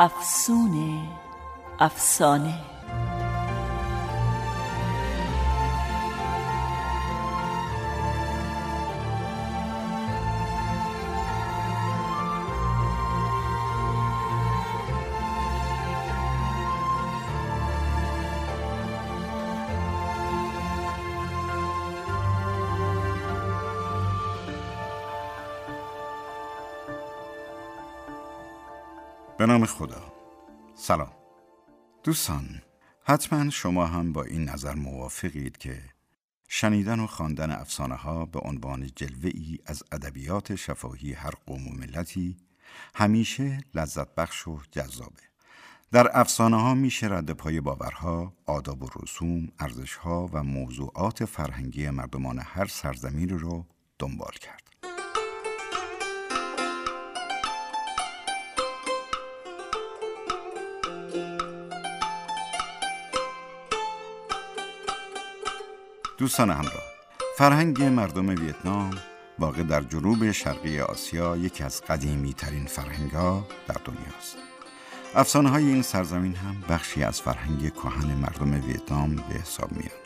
افسونه افسانه. به نام خدا. سلام. دوستان حتما شما هم با این نظر موافقید که شنیدن و خواندن افسانه ها به عنوان جلوه ای از ادبیات شفاهی هر قوم و ملتی همیشه لذت بخش و جذابه. در افسانه ها میشه رد پای باورها، آداب و رسوم، ارزش ها و موضوعات فرهنگی مردمان هر سرزمین رو دنبال کرد. دوستان همراه. فرهنگ مردم ویتنام واقع در جنوب شرقی آسیا یکی از قدیمی ترین فرهنگ ها در دنیاست. افسانه های این سرزمین هم بخشی از فرهنگ کهن مردم ویتنام به حساب میان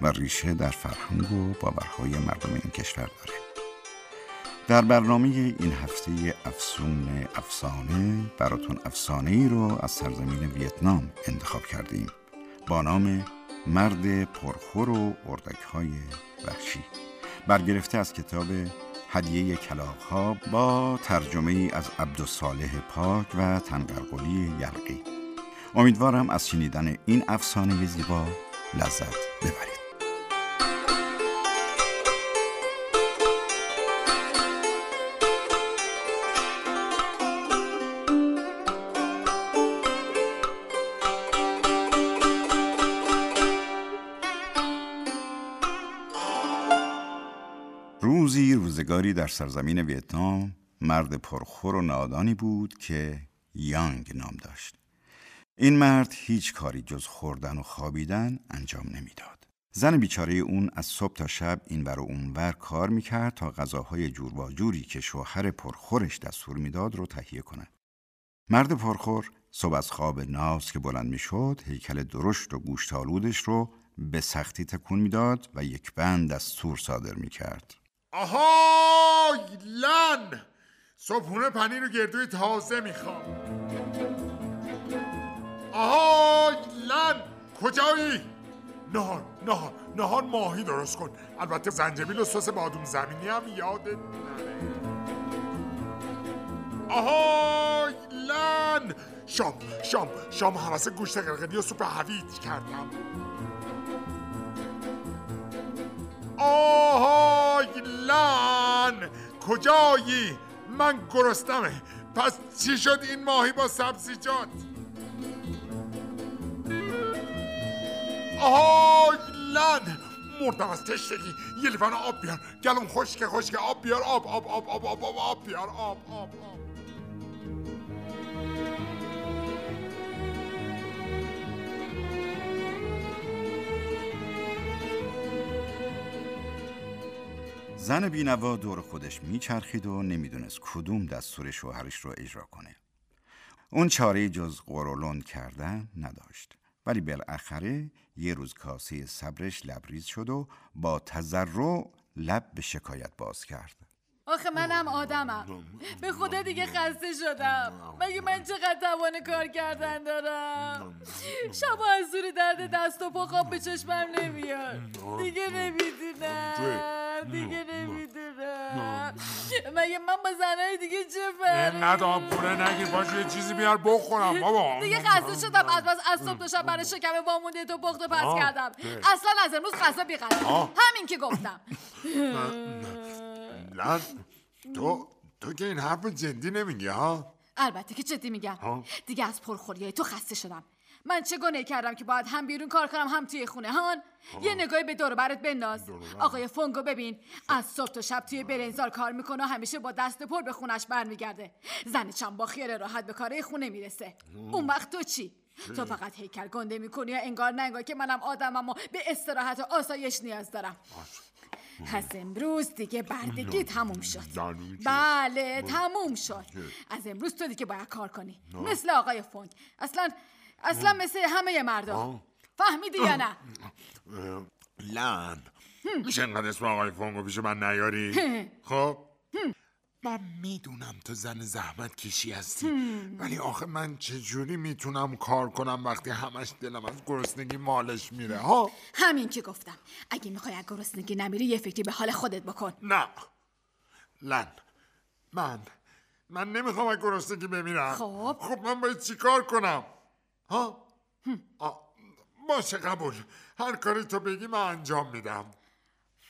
و ریشه در فرهنگ و باورهای مردم این کشور داره. در برنامه این هفته افسون افسانه براتون افسانه ای رو از سرزمین ویتنام انتخاب کردیم. با نام مرد پرخور و اردک های وحشی. برگرفته از کتاب هدیه کلاغ ها با ترجمه از عبدالصالح پاک و تنقرقلی یلقی امیدوارم از شنیدن این افسانه زیبا لذت ببرید. روزگاری در سرزمین ویتنام مرد پرخور و نادانی بود که یانگ نام داشت. این مرد هیچ کاری جز خوردن و خوابیدن انجام نمی‌داد. زن بیچاره اون از صبح تا شب این و اونور کار می‌کرد تا غذاهای جور و جوری که شوهر پرخورش دستور می‌داد رو تهیه کند. مرد پرخور صبح از خواب ناز که بلند می‌شد هیکل درشت و گوشتالودش رو به سختی تکون می‌داد و یک بند دستور صادر می‌کرد. آهای لن! صبحونه پنیر و گردوی تازه می‌خوام. آهای لن! کجایی؟ نهار نهار نهار ماهی درست کن. البته زنجبیل و سس بادوم زمینی هم یادت نره. آهای لن! شام شام شام حوث گوشت قرقدی و سوپ هویج کردم. آهای لن کجایی؟ من گرستمه. پس چی شد این ماهی با سبزیجات آهای لن مردم از تشتگی یه لیوان آب بیار. گلم خشک خشک. آب بیار. آب آب آب آب آب آب, آب بیار. آب آب آب. زن بینوا دور خودش میچرخید و نمی‌دونست کدوم دستور شوهرش رو اجرا کنه. اون چاره جز قرولند کردن نداشت. ولی بالاخره یه روز کاسه صبرش لبریز شد و با تذرع لب به شکایت باز کرد. آخه منم آدمم. به خدا دیگه خسته شدم. مگه من چقدر توان کار کردن دارم؟ شبا از زور درد دست و پا خواب به چشمم نمیاد. دیگه نمی‌دونم. دیگه نمی‌دونم. مگه من با زنهای دیگه چه فرقی؟ اینقدر آب پوره نگیر باشه یه چیزی بیار بخورم بابا. دیگه خسته شدم. از بس از صبح شب برای شکم وامونده تو پخت و پس کردم. اصلا از امروز خسته بیقدر. همین که گفتم. تو تو که این حرف جدی نمیگی ها؟ البته که جدی میگم. ها؟ دیگه از پرخوری تو خسته شدم. من چه گناه کردم که باید هم بیرون کار کنم هم توی خونه هان؟ یه نگاهی به دور و برت بنداز. آقای فونگو ببین از صبح تا شب توی برنزال کار می‌کنه و همیشه با دست پر به خونش برمیگرده. زن چند با خیال راحت به کاره خونه می‌رسه. اون وقت تو چی؟ تو فقط هیکل گنده می‌کنی و انگار نه انگار که منم آدمم و به استراحت و آسایش نیاز دارم. پس امروز دیگه بردگی تموم شد. یعنی؟ بله تموم شد. از امروز تو دیگه باید کار کنی. مثل آقای فونگ اصلا اصلا مثل همه مردم. فهمیدی یا نه؟ لن میشه انقدر اسم آقای فونگو پیش من نیاری؟ خب؟ من می‌دونم تو زن زحمت کشی هستی ولی آخه من چجوری می‌تونم کار کنم وقتی همش دلم از گرسنگی مالش میره ها؟ همین که گفتم. اگه می‌خوای از گرسنگی نمیری یه فکری به حال خودت بکن. نه. لن. من. من نمی‌خوام از گرسنگی بمیرم. خب. خب من باید چیکار کنم؟ ها؟ باشه قبول. هر کاری تو بگی من انجام میدم.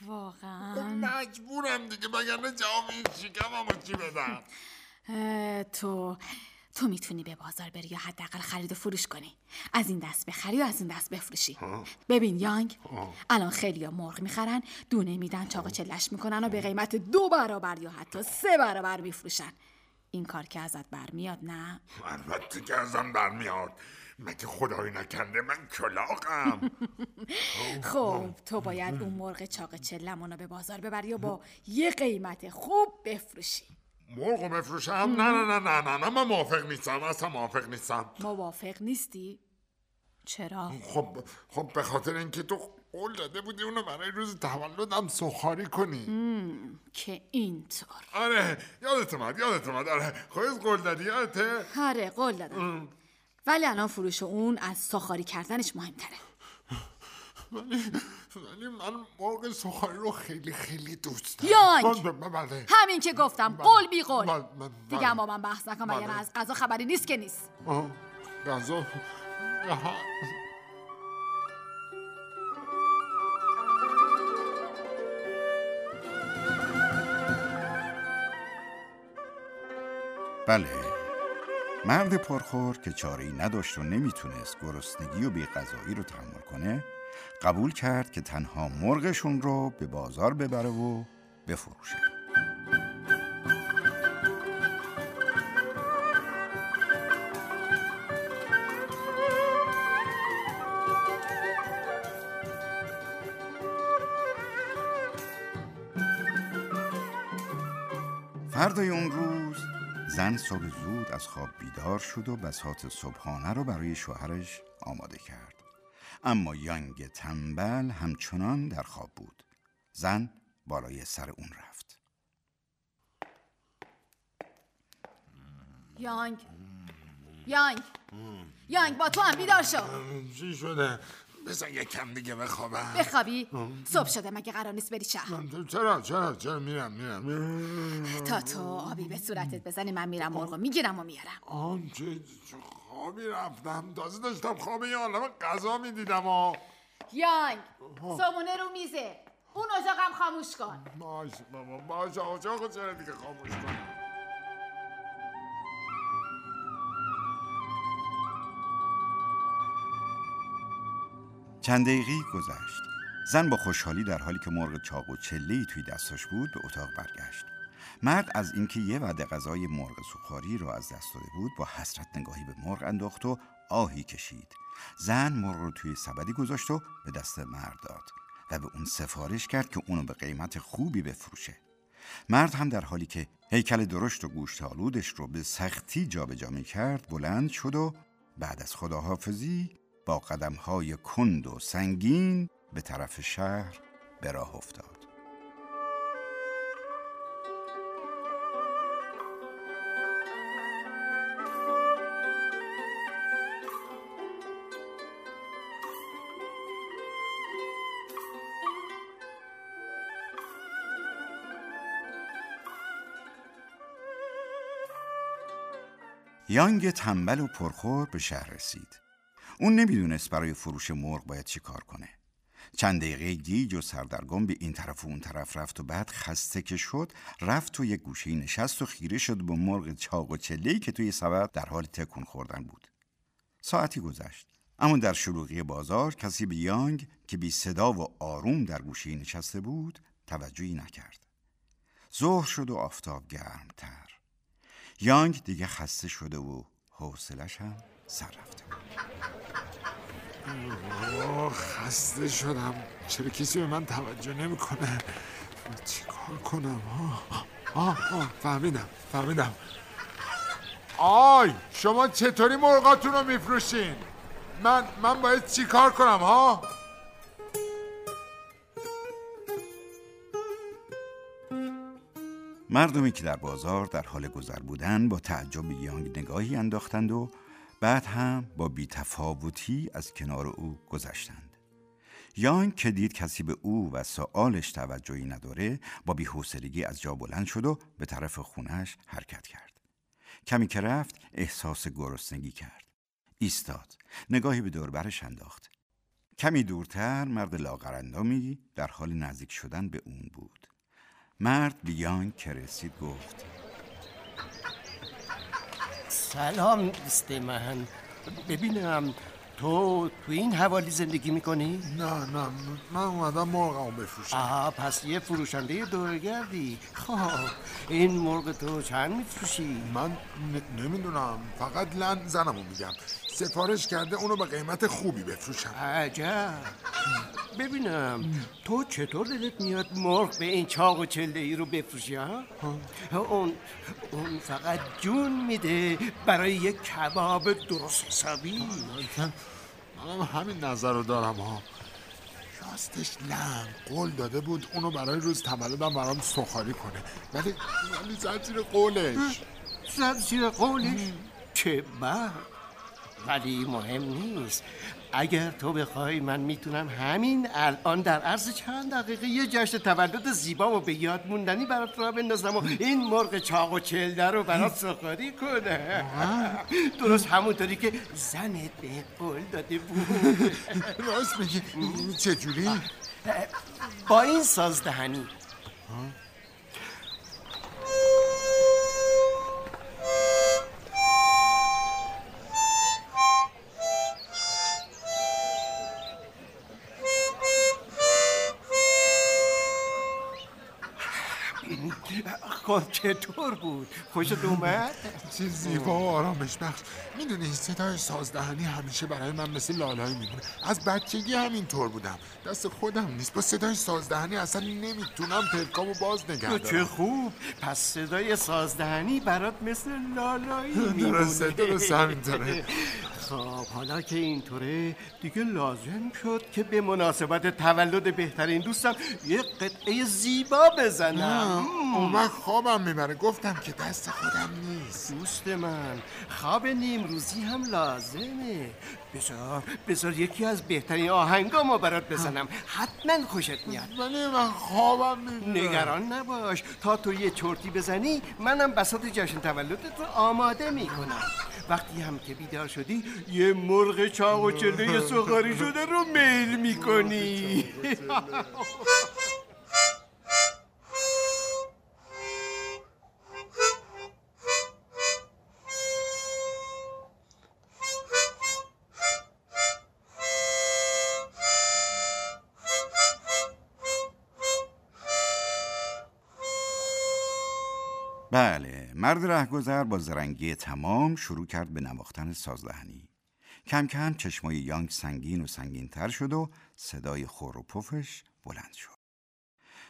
واقعا. خب مجبورم دیگه وگرنه جواب این شکممو چی بدم؟ تو تو می‌تونی به بازار بری یا حداقل خرید و فروش کنی؟ از این دست بخری و از این دست بفروشی؟ ببین یانگ الان خیلی مرغ می‌خرن دونه میدن چاق چلش می‌کنن و به قیمت دو برابر یا حتی سه برابر میفروشن. این کار که ازت برمیاد نه؟ البته که ازم برمیاد. مگه خدایی نکنده من کلاقم؟ خب تو باید اون مرغ چاق چلمونو به بازار ببری و با یه قیمت خوب بفروشی. مرغو بفروشم؟ نه نه نه نه نه نه من موافق نیستم اصلا موافق نیستم. موافق نیستی؟ چرا؟ خب خب به خاطر اینکه تو قول داده بودی اونو برای روز تولدم سخاری کنی. که اینطور. آره یادت اومد یادت اومد. آره خودت قول دادی یادته؟ آره قول دادم. ولی الان فروش اون از ساخاری کردنش مهمتره ولی ولی من مرغ سخاری رو خیلی خیلی دوست دارم بله همین که گفتم قول بی قول بله، بله. دیگه هم با من بحث نکن بله. وگرنه از غذا خبری نیست که نیست آه، غذا. بله مرد پرخور که چاره‌ای نداشت و نمی‌تونست گرسنگی و بیغذایی رو تحمل کنه قبول کرد که تنها مرغشون رو به بازار ببره و بفروشه. فردای اون روز زن صبح زود از خواب بیدار شد و بساط صبحانه رو برای شوهرش آماده کرد. اما یانگ تنبل همچنان در خواب بود. زن بالای سر اون رفت. یانگ یانگ یانگ با تو هم بیدار شو. چی شده؟ بذار یه کم دیگه بخوابم. بخوابی؟ صبح شده مگه قرار نیست بری شهر؟ چرا چرا چرا؟ میرم میرم. تا تو آبی به صورتت بزنی من میرم مرغو می‌گیرم و میارم. آن چه چه خوابی رفتم. تازه داشتم خواب یه عالم غذا می‌دیدم آ یانگ صابونه رو میزه. اون اتاقم خاموش کن. باش بابا باش آقا چرا دیگه خاموش کنم چند دقیقی گذشت. زن با خوشحالی در حالی که مرغ چاق و چله‌ای توی دستش بود به اتاق برگشت. مرد از اینکه یه وعده غذای مرغ سوخاری را از دست داده بود با حسرت نگاهی به مرغ انداخت و آهی کشید. زن مرغ رو توی سبدی گذاشت و به دست مرد داد و به اون سفارش کرد که اونو به قیمت خوبی بفروشه. مرد هم در حالی که هیکل درشت و گوشت آلودش رو به سختی جابجا می کرد بلند شد و بعد از خداحافظی با قدمهای کند و سنگین به طرف شهر به راه افتاد. یانگ تنبل و پرخور به شهر رسید. اون نمی‌دونست برای فروش مرغ باید چی کار کنه. چند دقیقه گیج و سردرگم به این طرف و اون طرف رفت و بعد خسته که شد رفت تو یک گوشه نشست و خیره شد با مرغ چاق و چلهی که توی سبد در حال تکون خوردن بود. ساعتی گذشت. اما در شلوغی بازار کسی به یانگ که بی صدا و آروم در گوشه نشسته بود توجهی نکرد. ظهر شد و آفتاب گرمتر. یانگ دیگه خسته شده و حوصلش هم سر رفته خسته شدم. چرا کسی به من توجه نمی‌کنه؟ چی کار کنم؟ آه آه فهمیدم فهمیدم. آی شما چطوری مرغاتون رو میفروشین؟ من من باید چی کار کنم ها؟ مردمی که در بازار در حال گذر بودند با تعجب یانگ نگاهی انداختند و بعد هم با بیتفاوتی از کنار او گذشتند. یانگ که دید کسی به او و سوالش توجهی نداره با بیحوصلگی از جا بلند شد و به طرف خونش حرکت کرد. کمی که رفت احساس گرسنگی کرد. ایستاد. نگاهی به دوربرش انداخت. کمی دورتر مرد لاغرندامی در حال نزدیک شدن به اون بود. مرد به یانگ که رسید گفت سلام دوست من ببینم تو تو این حوالی زندگی می‌کنی؟ نه نه من اومدم مرغمو بفروشم آها پس یه فروشنده دورگردی خب این مرغ تو چند میفروشی؟ من نمی‌دونم فقط لند زنمو میگم سفارش کرده اونو به قیمت خوبی بفروشم. عجب. ببینم تو چطور دلت میاد مرغ به این چاق و چله ای رو بفروشی ها؟ اون اون فقط جون میده برای یک کباب درست حسابی. منم همین نظر رو دارم ها. راستش لن قول داده بود اونو برای روز تولدم برام سخاری کنه. ولی ولی زد زیر قولش. زد زیر قولش؟ چه بر ولی مهم نیست. اگر تو بخوای من می‌تونم همین الان در عرض چند دقیقه یه جشن تولد زیبا و به یاد موندنی برات را بندازم و این مرغ چاق و چلده رو برات سخاری کنه درست همونطوری که زنت به قول داده بود. راست میگی. چجوری؟ با این سازدهنی. خب چطور بود؟ خوشت اومد؟ چه زیبا و آرامش. بخش. می‌دونی صدای سازدهنی همیشه برای من مثل لالایی میمونه. از بچگی همینطور بودم. دست خودم نیست. با صدای سازدهنی اصلا نمی‌تونم پلکامو باز نگه چه خوب. پس صدای سازدهنی برات مثل لالایی میمونه. درسته درسته همینطوره. خب حالا که اینطوره دیگه لازم شد که به مناسبت تولد بهترین دوستم یه قطعه زیبا بزنم. من خوابم می‌بره. گفتم که دست خودم نیست. دوست من خواب نیم روزی هم لازمه. بذار بذار یکی از بهترین آهنگامو برات بزنم. حتما خوشت میاد. ولی من خوابم می‌بره. نگران نباش. تا تو یه چرتی بزنی منم بساط جشن تولدت رو آماده می‌کنم. وقتی هم که بیدار شدی یه مرغ چاق و چله سخاری شده رو میل می‌کنی. بله مرد رهگذر با زرنگی تمام شروع کرد به نواختن سازدهنی. کم کم چشمای یانگ سنگین و سنگین تر شد و صدای خور و پفش بلند شد.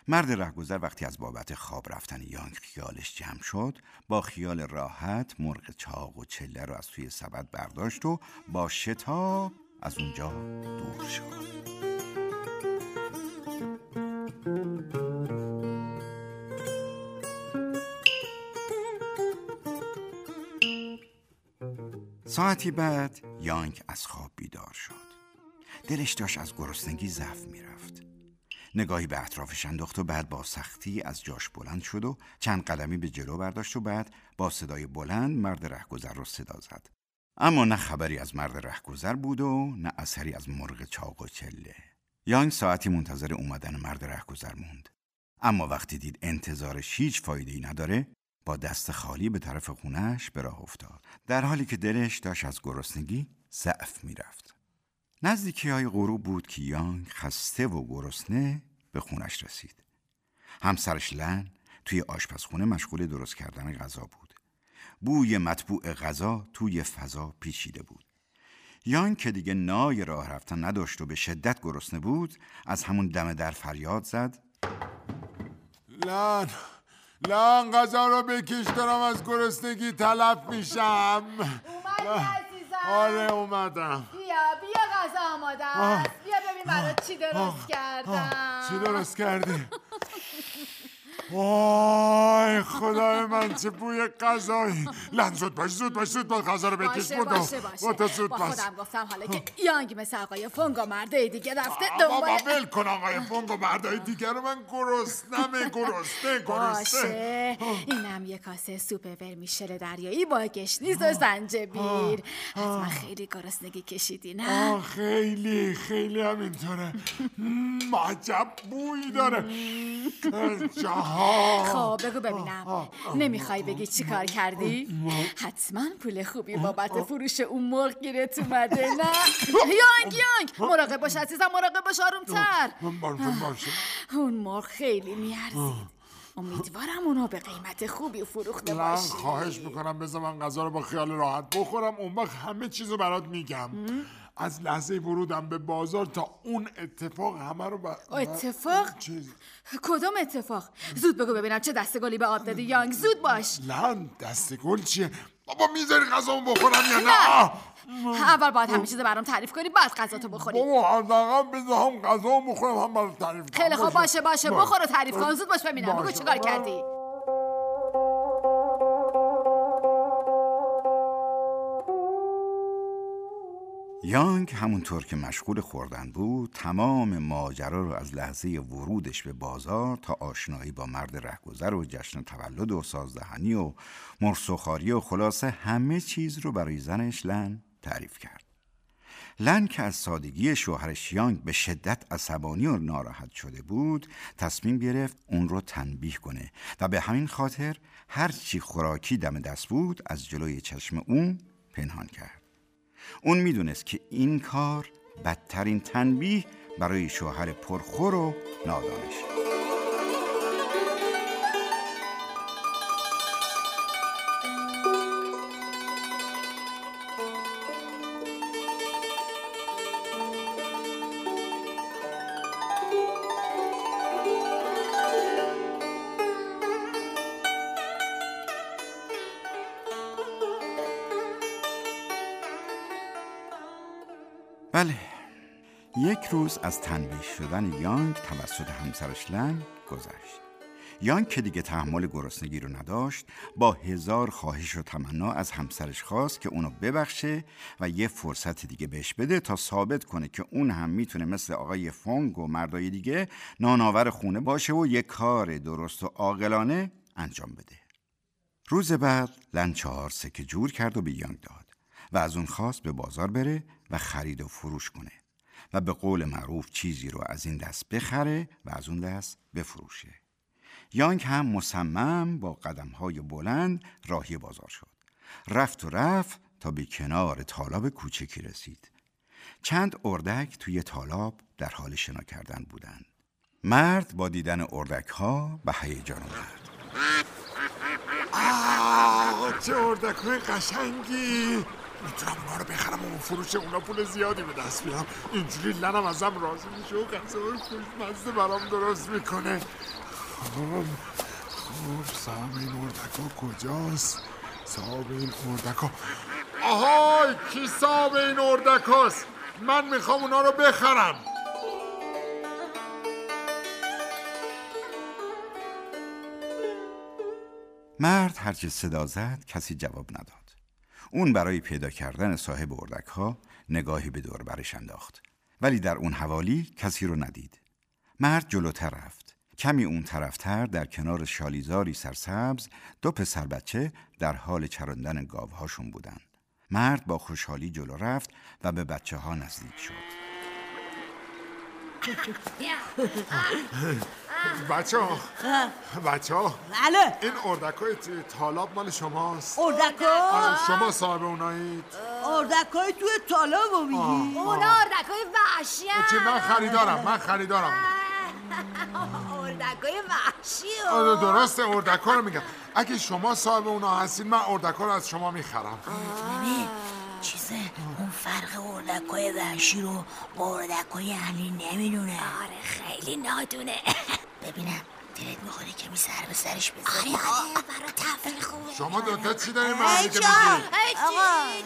مرد رهگذر وقتی از بابت خواب رفتن یانگ خیالش جمع شد با خیال راحت مرغ چاق و چله رو از توی سبد برداشت و با شتاب از اونجا دور شد. ساعتی بعد یانگ از خواب بیدار شد. دلش داشت از گرسنگی ضعف می‌رفت. نگاهی به اطرافش انداخت و بعد با سختی از جاش بلند شد و چند قدمی به جلو برداشت و بعد با صدای بلند مرد رهگذر رو صدا زد. اما نه خبری از مرد رهگذر بود و نه اثری از مرغ چاق و چله. یانگ ساعتی منتظر اومدن مرد رهگذر موند. اما وقتی دید انتظارش هیچ فایده ای نداره با دست خالی به طرف خونش به راه افتاد. در حالی که دلش داشت از گرسنگی ضعف می‌رفت. نزدیکی های غروب بود که یانگ خسته و گرسنه به خونش رسید. همسرش لن توی آشپزخونه مشغول درست کردن غذا بود. بوی مطبوع غذا توی فضا پیچیده بود. یان که دیگه نای راه رفتن نداشت و به شدت گرسنه بود از همون دم در فریاد زد. لن! لن غذا رو بکش دارم از گرسنگی تلف میشم. آره اومدم. بیا بیا غذا آماده است. بیا ببین برات چی درست کردم. چی درست کردی؟ وای خدای من چه بوی غذایی. لن زود باش زود باش زود باش غذا رو بکش بودو باشه باشه. زود با خودم گفتم حالا که یانگ مثل آقای فونگ و مرده دیگه رفته بابا دنبال ول کن آقای فونگ و مردای دیگر رو من گرسنمه گرسنه گرسنه باشه. اینم یه کاسه سوپ ورمیشل دریایی با گشنیز و زنجبیل. حتما خیلی گرسنگی کشیدی نه؟ خیلی خیلی همینطوره. مم، عجب بویی داره. خب بگو ببینم. نمی‌خوای بگی چی کار کردی؟ حتما پول خوبی بابت فروش اون مرغ گیرت اومده نه؟ یانگ یانگ. مراقب باش عزیزم مراقب باش آرومتر. اون مرغ خیلی میارزید. امیدوارم اونو به قیمت خوبی فروخته من باشی. خواهش می‌کنم بذار من غذا رو با خیال راحت بخورم. اون وقت همه چیز رو برات میگم. از لحظه ورودم به بازار تا اون اتفاق همه رو با... اتفاق؟ چیز. کدوم اتفاق؟ زود بگو ببینم چه دستگلی به آب دادی یانگ؟ زود باش. لن دست گل چیه؟ بابا می‌ذاری غذامو بخورم یا نه! اول باید همه چیز برام تعریف کنی بعد غذاتو بخوری. بابا حداقل بذار هم غذامو بخورم هم برات تعریف کنم. خیلی خوب باشه باشه. بخور و تعریف کن. زود باش ببینم. بگو. چیکار کردی. یانگ همونطور که مشغول خوردن بود تمام ماجرا رو از لحظه ورودش به بازار تا آشنایی با مرد رهگذر و جشن تولد و سازدهنی و مرسوخاری و خلاصه همه چیز رو برای زنش لن تعریف کرد. لن که از سادگی شوهرش یانگ به شدت عصبانی و ناراحت شده بود تصمیم گرفت اون رو تنبیه کنه و به همین خاطر هرچی خوراکی دم دست بود از جلوی چشم اون پنهان کرد. اون می‌دونست که این کار بدترین تنبیه برای شوهر پرخور و نادانش. روز از تنبیه شدن یانگ توسط همسرش لن گذشت. یانگ که دیگه تحمل گرسنگی رو نداشت با هزار خواهش و تمنا از همسرش خواست که اونو ببخشه و یه فرصت دیگه بهش بده تا ثابت کنه که اون هم می‌تونه مثل آقای فونگ و مردای دیگه نانآور خونه باشه و یه کار درست و عاقلانه انجام بده. روز بعد لن چهار سکه جور کرد و به یانگ داد و از اون خواست به بازار بره و خرید و فروش کنه. و به قول معروف چیزی رو از این دست بخره و از اون دست بفروشه. یانگ هم مصمم با قدمهای بلند راهی بازار شد. رفت و رفت تا به کنار تالاب کوچکی رسید. چند اردک توی تالاب در حال شنا کردن بودند. مرد با دیدن اردک ها به هیجان آمد. آه چه اردکای قشنگی! می‌تونم اونا رو بخرم و فروش اونا پول زیادی به دست بیارم. اینجوری لنم ازم راضی میشه و غذای خوشمزه برام درست می‌کنه. خب خب صاحب این اردکا کجاست؟ صاحب این اردکا. آهای کی صاحب این اردکاست؟ من می‌خوام اونا رو بخرم. مرد هرچه صدا زد کسی جواب نداد. اون برای پیدا کردن صاحب اردک ها نگاهی به دور برش انداخت. ولی در اون حوالی کسی رو ندید. مرد جلوتر رفت. کمی اون طرفتر در کنار شالیزاری سرسبز دو پسر بچه در حال چراندن گاوهاشون بودند مرد با خوشحالی جلو رفت و به بچه ها نزدیک شد. بچه ها بچه ها بله. این اردکای تالاب مال شماست. اردکا؟ آه، شما صاحب اونایید. اردکای توی طالب میگی؟ اونا اردکای وحشی چی من خریدارم من خریدارم. اردکای وحشی آره درسته اردکا رو میگم. اگه شما صاحب اونا هستین من اردکا رو از شما می‌خرم. چیزه اون فرق اردکای وحشی رو با اردکای اهلی نمی‌دونه. آره خیلی نادونه ببینم. دلت می‌خوری که می سر به سرش بذاری. آره آره برای تفریح خوبه شما دوتا چی دارین محلی که چی؟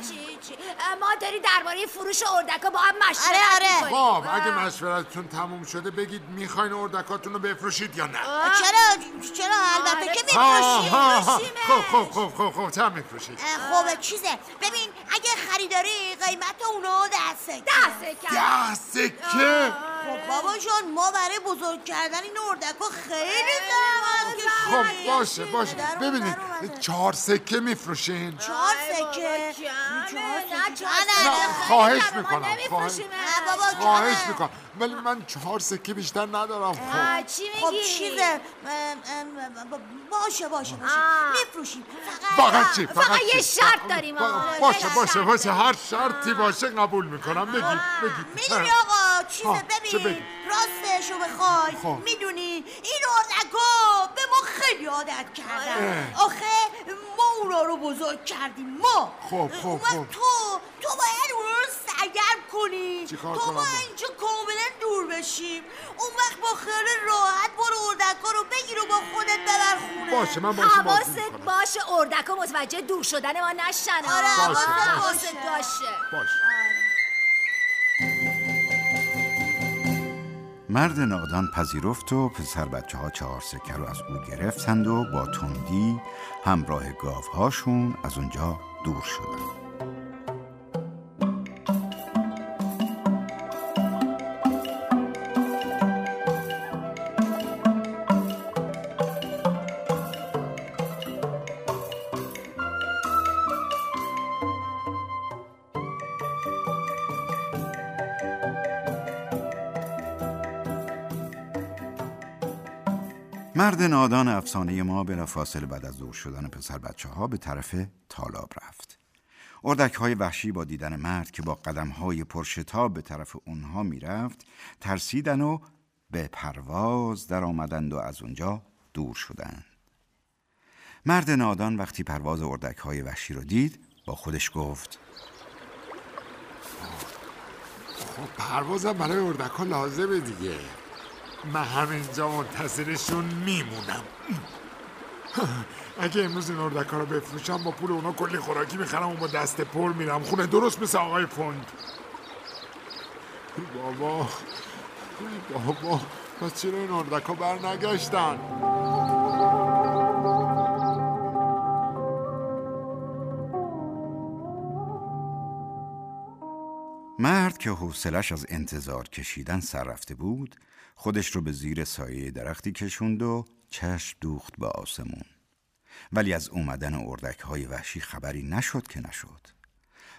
چی؟ چی ما داری درباره فروش اردکا با هم مشورت آره، آره. می‌کنیم. خب اگه مشورتتون تموم شده بگید می‌خواین اردکاتون رو بفروشید یا نه؟ چرا؟ چرا؟ البته که ها میفروشی ها. ها خب خب خب خب خب چند میفروشید؟ خب چیزه؟ ببین اگه خریداری قیمت اونو دست دست کرد ده سکه خب بابا جان ما برای بزرگ کردن این اردکا خیلی زحمت خب کشیدیم. باشه باشه در ببینید. چهار سکه میفروشین چهار سکه نه، نه، نه، نه نه. خواهش می‌کنم خواهش خواهش. می‌کنم ولی من چهار سکه بیشتر ندارم خب چی خب میگی چیزه ام، ام، ب- باشه باشه باشه. میفروشیم فقط فقط چی فقط یه؟ شرط داریم،. باشه باشه. باشه هر شرطی باشه قبول می‌کنم بگید بگید می‌دونی آقا چیزه ببین بگی؟ راستشو بخوای خب. می‌دونی این اردکا به ما خیلی عادت کردن آخه ما اونا رو بزرگ کردیم ما خب، خب، اون وقت خب. تو تو باید اونا رو سرگرم کنی تو با؟ اینجا کاملا دور بشیم اون وقت با خیال راحت برو اردکا رو بگیر و با خودت ببر خونه باشه من باشه حواست باشه اردکا متوجه دور شدن ما نشن آره، آه. باشه، باشه. حواست باشه باشه مرد نادان پذیرفت و پسر بچه ها چهار سکه رو از او گرفتند و با تندی همراه گاوهاشون از اونجا دور شدند. نادان افسانه ما بلافاصله بعد از دور شدن پسر بچه ها به طرف تالاب رفت. اردک های وحشی با دیدن مرد که با قدم های پرشتاب به طرف اونها می‌رفت ترسیدن و به پرواز در آمدند و از اونجا دور شدند. مرد نادان وقتی پرواز اردک های وحشی رو دید با خودش گفت خب پروازم برای اردکا لازمه دیگه من همینجا منتظرشون میمونم. اگه امروز این اردکا رو بفروشم با پول اونا کلی خوراکی می‌خرم و با دست پر میرم. خونه درست مثل آقای ای بابا بابا پس چرا این اردکا بر نگشتن که حوصلش از انتظار کشیدن سر رفته بود خودش رو به زیر سایه درختی کشوند و چشم دوخت به آسمون. ولی از اومدن اردک های وحشی خبری نشد که نشد.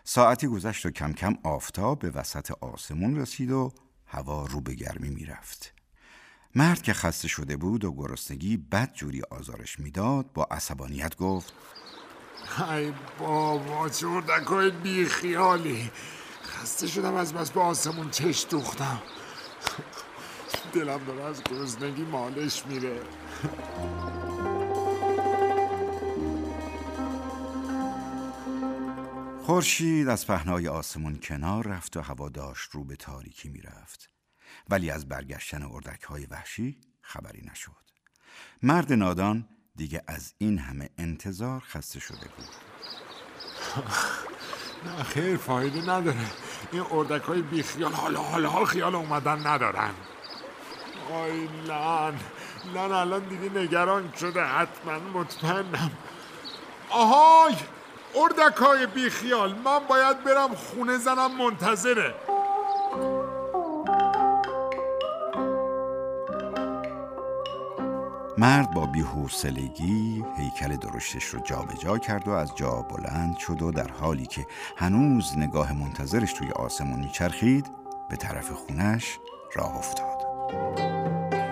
ساعتی گذشت و کم کم آفتاب به وسط آسمون رسید و هوا رو به گرمی می‌رفت. مرد که خسته شده بود و گرسنگی بد جوری آزارش می‌داد با عصبانیت گفت ای بابا چه اردکای بیخیالی. خسته شدم از بس به آسمون چش دوختم. دلم داره از گرسنگی مالش میره. خورشید از پهنای آسمون کنار رفت و هوا داشت رو به تاریکی می‌رفت. ولی از برگشتن اردک های وحشی خبری نشد. مرد نادان دیگه از این همه انتظار خسته شده بود. نه خیر فایده نداره. این اردک های بیخیال حالا حالا حال خیال اومدن ندارن. آی لن لن الان دیگه نگران شده حتما مطمئنم. آهای اردک های بیخیال من باید برم خونه زنم منتظره. مرد با بیحوصلگی هیکل درشتش رو جابجا کرد و از جا بلند شد و در حالی که هنوز نگاه منتظرش توی آسمون میچرخید به طرف خونش راه افتاد.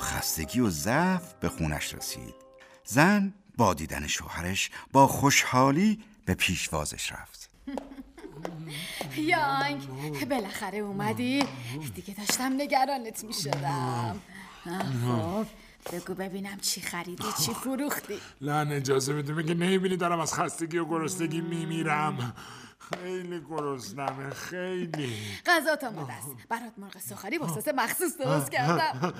خستگی و ضعف به خونش رسید. زن با دیدن شوهرش با خوشحالی به پیشوازش رفت. یانگ بالاخره اومدی. دیگه داشتم نگرانت می شدم خب بگو ببینم چی خریدی چی فروختی. لن اجازه بده میگه نمی‌بینی دارم از خستگی و گرسنگی میمیرم. خیلی گرسنمه خیلی. غذا آماده است. برات مرغ سخاری با سس مخصوص درست کردم.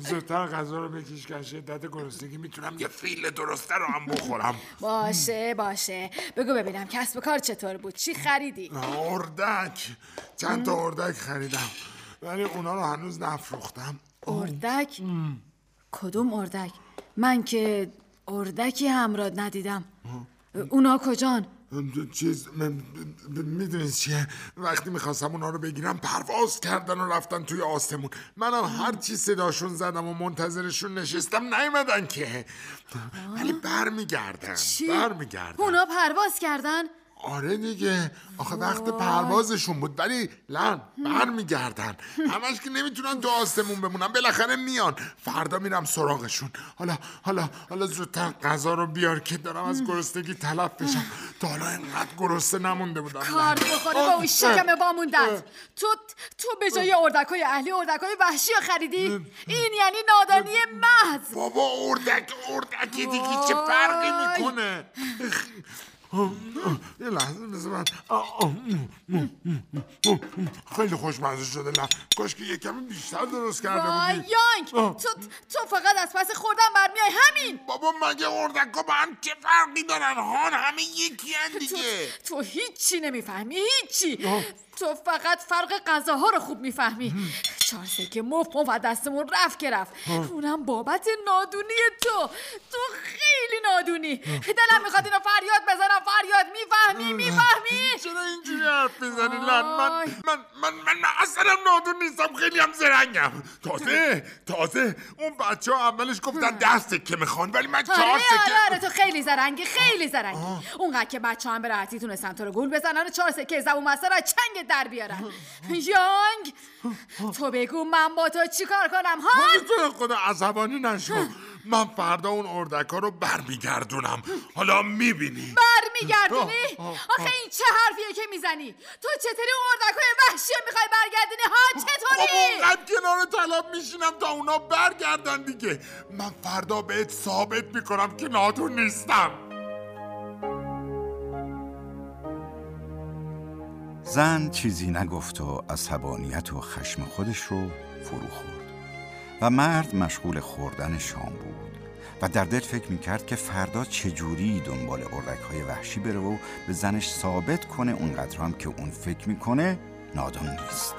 زودتر غذا رو بکش که شدت گرسنگی می‌تونم یه فیل درسته رو هم بخورم. باشه باشه. بگو ببینم کسب و کار چطور بود؟ چی خریدی؟ اردک. چند تا اردک خریدم. ولی اونا رو هنوز نفروختم. اردک؟ کدوم اردک؟ من که اردکی همراه ندیدم. اونا کجان؟ چیز می‌دونید چیه؟ وقتی می‌خواستم اونا رو بگیرم پرواز کردن و رفتن توی آسمون منم هر چی صداشون زدم و منتظرشون نشستم نیومدن که. ولی برمیگردن برمیگردن. اونا پرواز کردن؟ آره دیگه. آخه وقت پروازشون بود ولی لن بر میگردن همش که نمی‌تونن تو آسمون بمونن بالاخره میان. فردا میرم سراغشون. حالا حالا حالا زودتر غذا رو بیار که دارم از گرسنگی تلف بشم تا حالا اینقدر گرسنه نمونده بودم. کار بخوره با اون شکم باموندت تو تو به جای اردکای اهلی اردکای وحشی خریدی؟ این یعنی نادانی محض. بابا اردک اردکی دیگه چه فرقی می‌کنه؟ یه لحظه بذار من خیلی خوشمزه شده لب کاش که یه کمی بیشتر درست کرده بودی. یانک تو, تو فقط از پس خوردن برمیای. همین. بابا مگه اردکا با هم چه فرقی دارن؟ هان همه یکی دیگه تو, تو هیچی نمی‌فهمی هیچی. تو فقط فرق غذاها رو خوب می‌فهمی. چهار سکه مفت و دستمون رفت که رفت. اونم بابت نادونی تو. تو خیلی نادونی. دلم می‌خواد اینو فریاد بزنم. فریاد می‌فهمی؟ می‌فهمی؟ چرا اینجوری حرف می‌زنی؟ لن من من من من, اصلا نادون نیستم. خیلی هم زرنگم. تازه تازه. اون بچه ها اولش گفتن دست سکه می‌خوان ولی من چهار آره، سکه آره. آره تو خیلی زرنگی خیلی زرنگی. اونقدر که بچه هم به راحتی تونستن تو رو گول بزنن و چهار سکه زبون را چنگ در بیارن یانگ تو بگو من با تو چیکار کنم ها تو خدا عصبانی نشو. من فردا اون اردکا رو برمیگردونم. حالا می‌بینی. برمیگردونی؟ آخه این چه حرفیه که می‌زنی؟ تو چطوری اون اردکای وحشی می‌خوای برگردونی ها چطوری؟ بابا کنار طلب میشینم تا اونا برگردن دیگه. من فردا بهت ثابت می‌کنم که نادون نیستم. زن چیزی نگفت و عصبانیت و خشم خودش رو فرو خورد. و مرد مشغول خوردن شام بود. و در دل فکر می‌کرد که فردا چجوری دنبال اردک های وحشی بره و به زنش ثابت کنه اونقدر هم که اون فکر می‌کنه نادان نیست.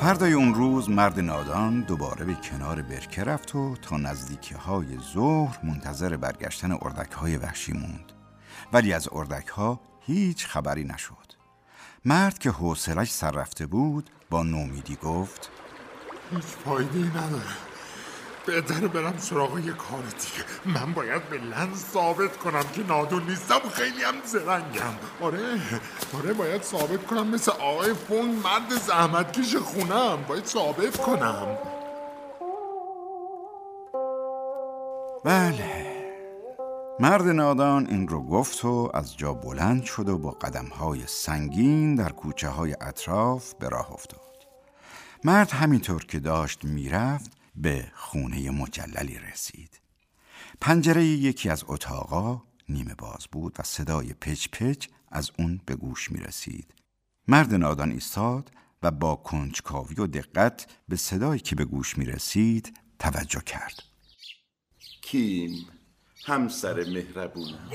فردای اون روز مرد نادان دوباره به کنار برکه رفت و تا نزدیکی های ظهر منتظر برگشتن اردک های وحشی موند. ولی از اردک ها هیچ خبری نشد. مرد که حوصلش سر رفته بود با نومیدی گفت هیچ فایده نداره. بهتره برم سراغ یه کار دیگه. من باید به لن ثابت کنم که نادون نیستم. خیلی هم زرنگم. آره آره باید ثابت کنم. مثل آقای فون مرد زحمتکش خونم. باید ثابت کنم. بله. مرد نادان این رو گفت و از جا بلند شد و با قدمهای سنگین در کوچه های اطراف به راه افتاد. مرد همینطور که داشت می‌رفت به خونه مجللی رسید پنجره یکی از اتاقا نیمه باز بود و صدای پچ پچ از اون به گوش می رسید. مرد نادان ایستاد و با کنجکاوی و دقت به صدایی که به گوش می رسید توجه کرد. کیم همسر مهربونم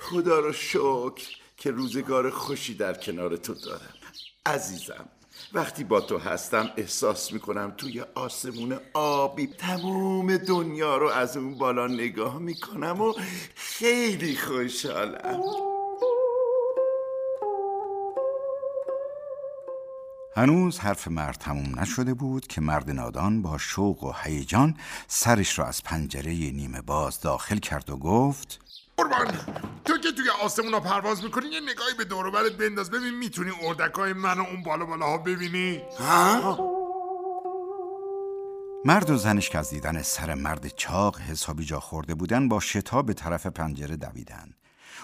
خدا رو شکر که روزگار خوشی در کنار تو دارم عزیزم وقتی با تو هستم احساس می‌کنم توی آسمون آبی تموم دنیا رو از اون بالا نگاه می‌کنم و خیلی خوشحالم. هنوز حرف مرد تموم نشده بود که مرد نادان با شوق و هیجان سرش را از پنجره نیمه باز داخل کرد و گفت قربان! آسمون ها پرواز می‌کنی یه نگاهی به دوروبرت بنداز ببین می‌تونی اردکای من و اون بالا بالا ها ببینی مرد و زنش که از دیدن سر مرد چاق حسابی جا خورده بودن با شتاب به طرف پنجره دویدن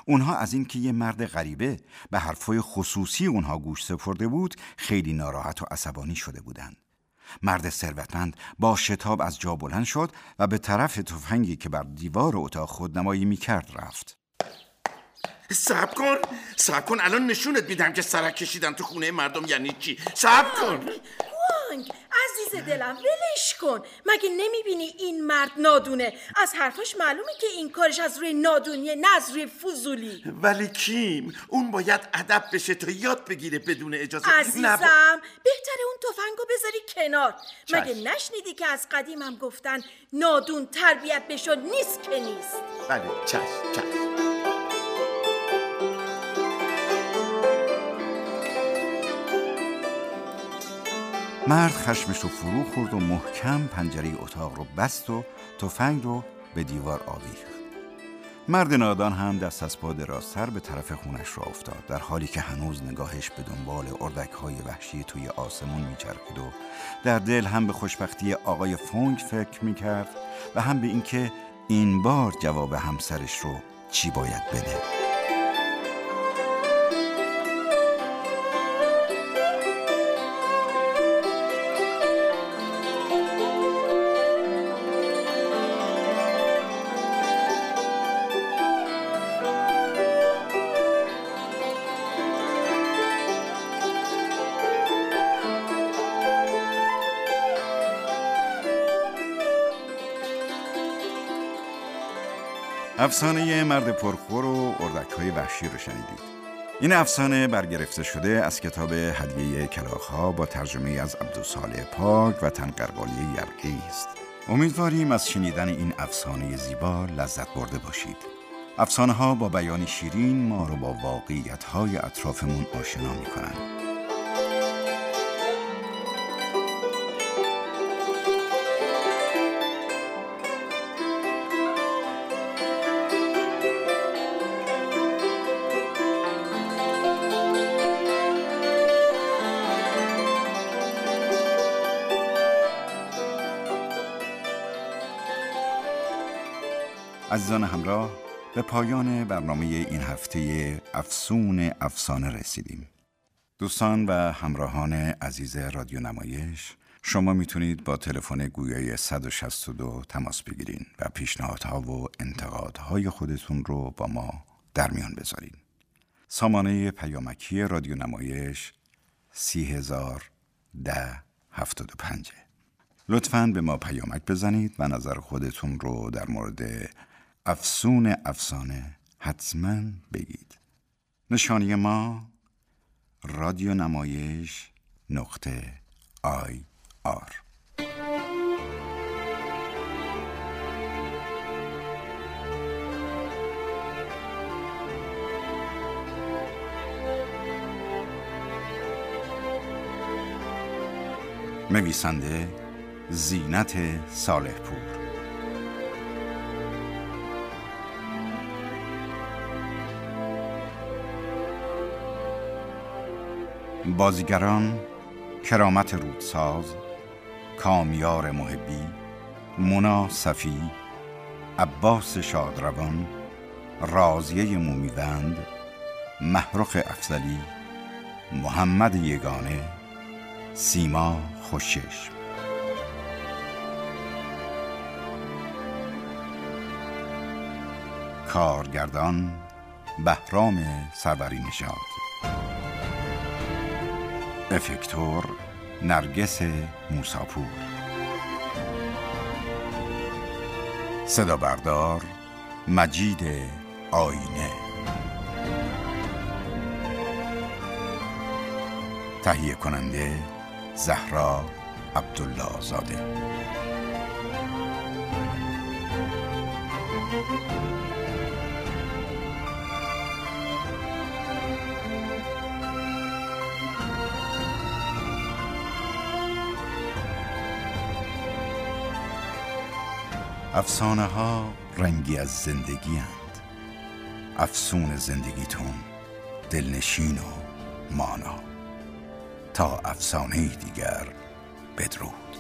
اونها از اینکه یه مرد غریبه به حرفای خصوصی اونها گوش سپرده بود خیلی ناراحت و عصبانی شده بودند. مرد ثروتمند با شتاب از جا بلند شد و به طرف تفنگی که بر دیوار اتاق خود نمایی می کرد رفت. سب کن. سب کن الان نشونت میدم که سرک کشیدن تو خونه مردم یعنی چی. سب کن. وانگ عزیز دلم ولش کن. مگه نمی‌بینی این مرد نادونه؟ از حرفاش معلومه که این کارش از روی نادونیه نه از روی فضولی. ولی کیم اون باید ادب بشه تا یاد بگیره بدون اجازه. عزیزم نب- بهتره اون تفنگو بذاری کنار. مگه نشنیدی که از قدیم هم گفتن نادون تربیت بشو نیست که نیست؟ بله چشم چشم. مرد خشمش رو فرو خورد و محکم پنجره اتاق رو بست و تفنگ رو به دیوار آویخت. مرد نادان هم دست از پا درازتر به طرف خونش را افتاد در حالی که هنوز نگاهش به دنبال اردک های وحشی توی آسمون میچرخید و در دل هم به خوشبختی آقای فونگ فکر می‌کرد و هم به اینکه این بار جواب همسرش رو چی باید بده افسانه مرد پرخور و اردک های وحشی رو شنیدید. این افسانه برگرفته شده از کتاب هدیه کلاخها با ترجمه از عبدالصالح پاک و تنقربالی یرقی است. امیدواریم از شنیدن این افسانه زیبا لذت برده باشید. افسانه ها با بیان شیرین ما رو با واقعیت های اطرافمون آشنا می کنند. عزیزان همراه به پایان برنامه این هفته افسون افسانه رسیدیم. دوستان و همراهان عزیز رادیو نمایش شما می‌تونید با تلفن گویای 162 تماس بگیرین و پیشنهادها و انتقادهای خودتون رو با ما در میان بذارین. سامانه پیامکی رادیو نمایش سی هزار ده هفتاد و پنجه. لطفاً به ما پیامک بزنید و نظر خودتون رو در مورد افسون افسانه حتما بگید. نشانی ما رادیو نمایش نقطه آی آر. نویسنده زینت صالح پور بازیگران کرامت رودساز کامیار محبی مونا صفی عباس شادروان رازیه مومیوند محرخ افزلی محمد یگانه سیما خوشش کارگردان بهرام سروری نژاد. افکتور نرگس موساپور. صدا بردار مجید آینه. تهیه کننده زهرا عبدالله زاده افسانه ها رنگی از زندگی هند. افسون زندگیتون دلنشین و مانا تا افسانه دیگر بدرود